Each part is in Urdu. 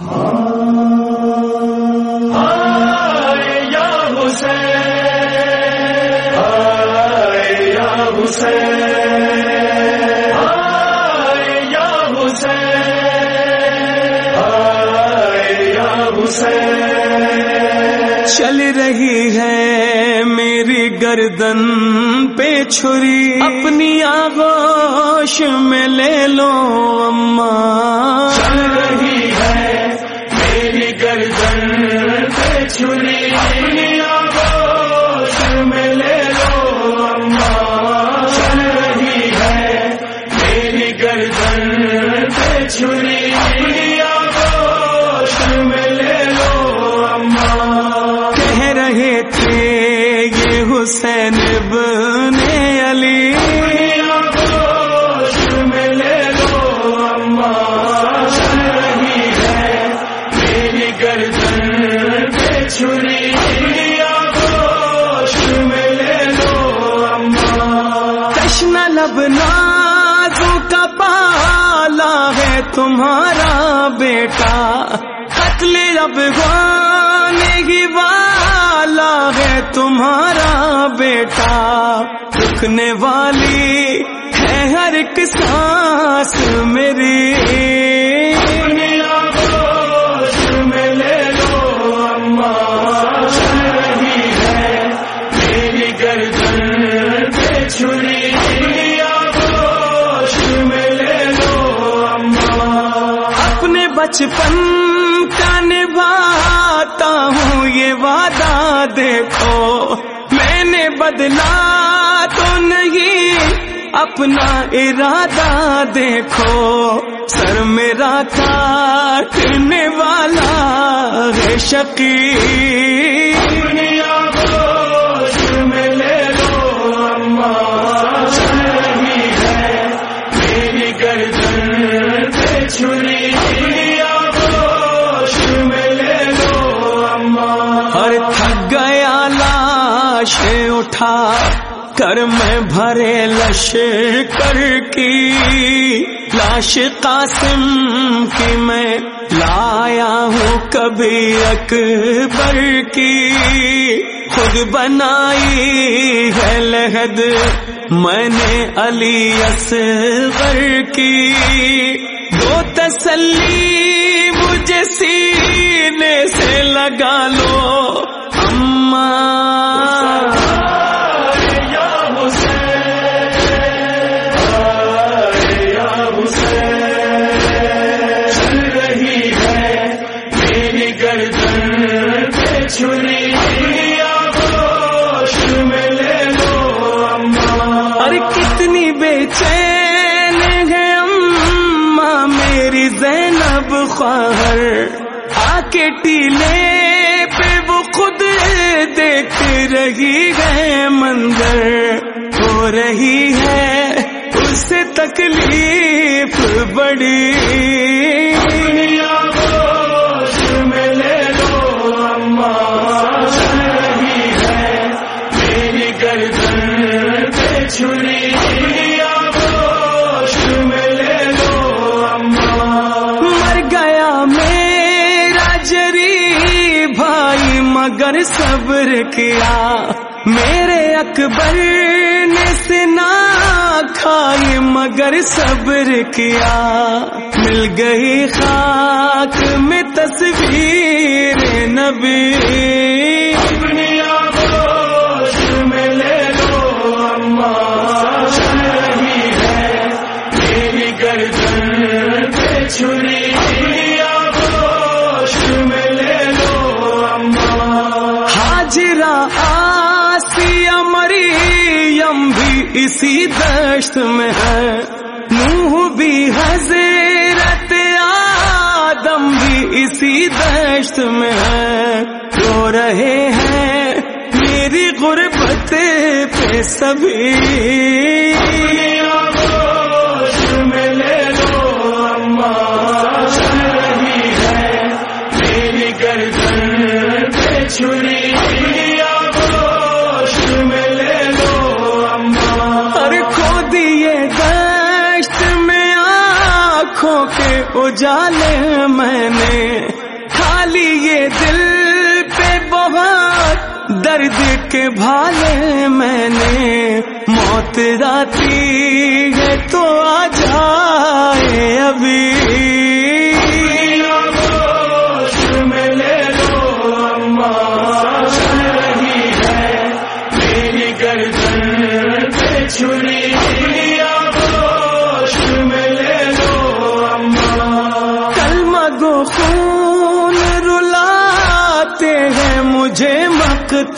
چل رہی ہے میری گردن پہ چھری۔ اپنی آغوش میں لے لو اما۔ تھے یہ حسین ابن علی۔ میری گردن پہ چھری لے لو اما تشنا لب نازو کا تمہارا بیٹا قتل افغان ہی والا ہے تمہارا بیٹا۔ رکنے والی ہے ہر ایک سانس میری۔ بچپن کا نبھاتا ہوں، یہ وعدہ دیکھو۔ میں نے بدلا تو نہیں، اپنا ارادہ دیکھو۔ سر میرا کاٹنے والا ہے شقی لاش اٹھا کر میں بھرے لش کر کی لاش قاسم کی میں لایا ہوں کبھی اکبر کی خود بنائی ہے لہد میں نے علی اصغر کی دو تسلی مجھے سینے سے لگا لو کے ٹیلے پہ وہ خود دیکھ رہی ہے منظر، ہو رہی ہے اس سے تکلیف بڑی۔ مگر صبر کیا۔ میرے اکبر نے سنا کھائی مگر صبر کیا۔ مل گئی خاک میں تصویر نبی۔ اپنی آغوش میں لے لو اما۔ چل رہی ہے، میری گردن پہ چھری۔ اسی دشت میں ہے۔ نوح بھی، حضرت آدم بھی اسی دشت میں ہے۔ رو رہے ہیں میری غربت پہ سبھی۔ آنکھوں کے اجالے میں نے خالی یہ دل پہ بہت درد کے بھالے میں نے موت راتی ہے تو آ جائے ابھی۔ چھری۔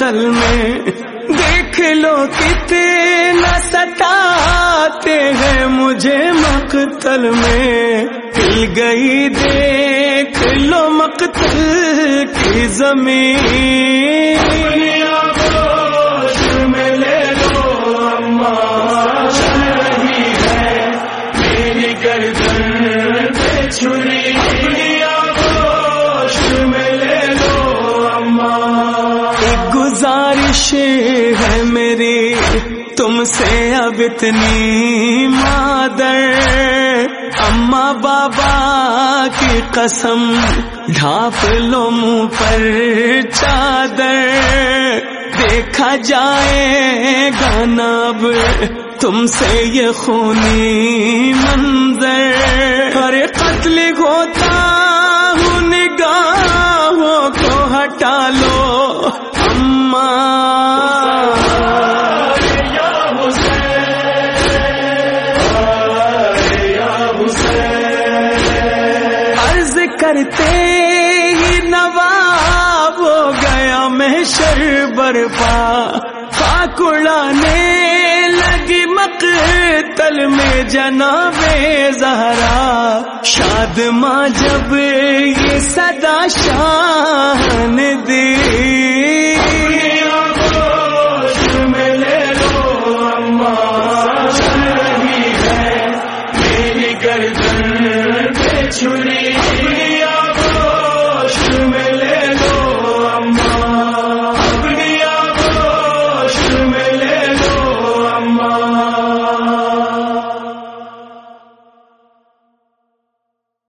مقتل میں دیکھ لو کتنا ستاتے ہیں مجھے مقتل میں پل گئی دیکھ لو مقتل کی زمین گزارش ہے میری، تم سے اب اتنی مادر۔ اما بابا کی قسم، ڈھانپ لو منہ پر چادر۔ دیکھا جائے گانا اب تم سے یہ خونی منظر۔ اور قتل ہوتا ہوں، نگاہوں کو ہٹا لو۔ عرض کرتے ہی نواب ہو گیا محشر برپا پاکڑانے لگی مقتل میں جناب زہرا۔ شاد ماں جب یہ صدا شان دی۔